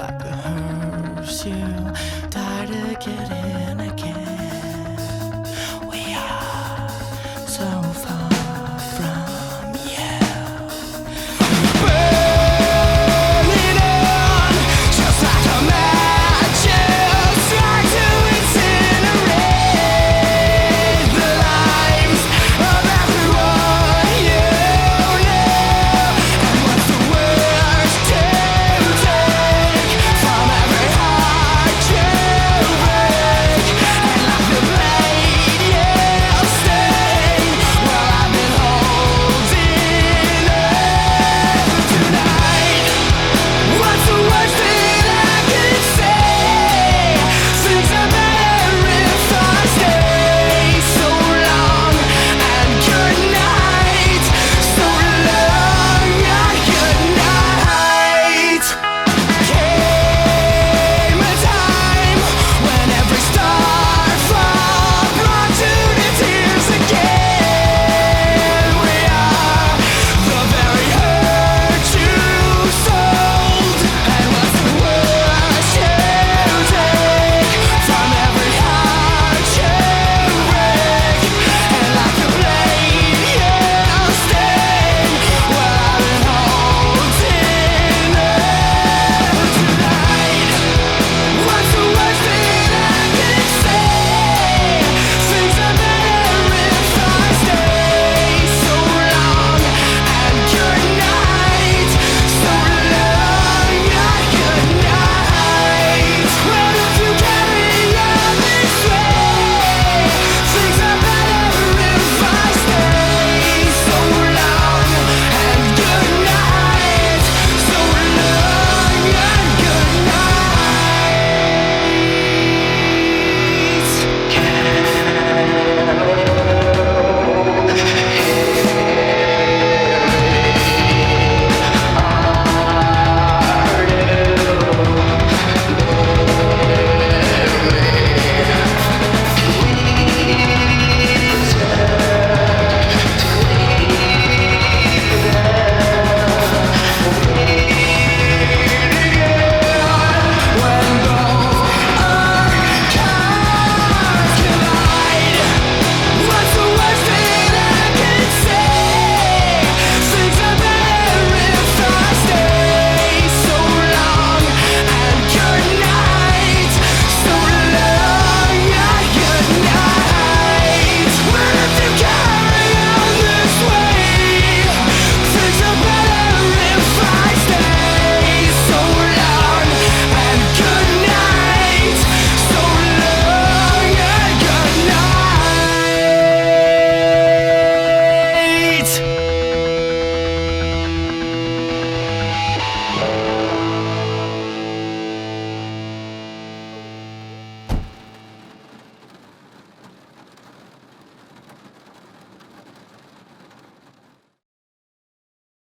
like a herbs you die to get in.